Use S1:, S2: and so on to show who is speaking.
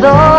S1: changed